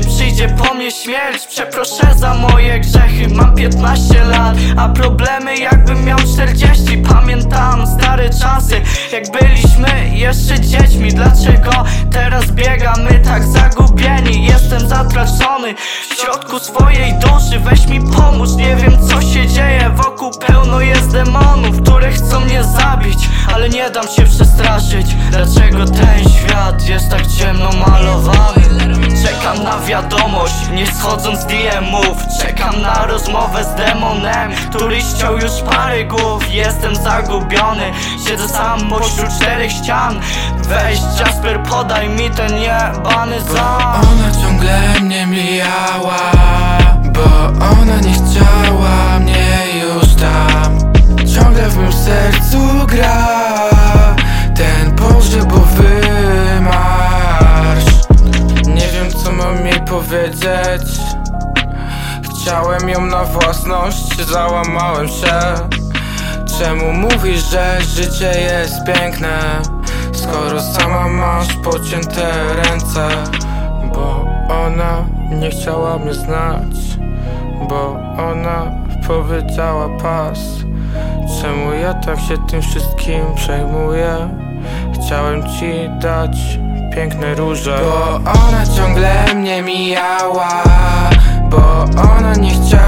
przyjdzie po mnie śmierć Przeproszę za moje grzechy. Mam 15 lat, a problemy jakbym miał 40 Pamiętam stare czasy, jak byliśmy jeszcze dziećmi. Dlaczego teraz biegamy tak zagubieni? Jestem zatracony w środku swojej duszy. Weź mi pomóż, nie wiem co się dzieje. Wokół pełno jest demonów, które chcą mnie zabić Ale nie dam się przestraszyć. Dlaczego ten świat jest tak ciemno malowany? Wiadomość, nie schodząc z DM-ów Czekam na rozmowę z demonem Który ściął już parę głów. Jestem zagubiony, siedzę sam pośród czterech ścian. Weź Jasper, podaj mi ten jebany zam Ona ciągle mnie mijała Chciałem ją na własność, załamałem się. Czemu mówisz, że życie jest piękne? Skoro sama masz pocięte ręce Bo ona nie chciała mnie znać Bo ona powiedziała pas. Czemu ja tak się tym wszystkim przejmuję? Chciałem ci dać piękne róże. Bo ona ciągle mnie mijała nie chciała